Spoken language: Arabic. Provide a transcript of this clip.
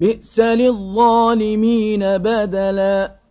بئس للظالمين بدلاً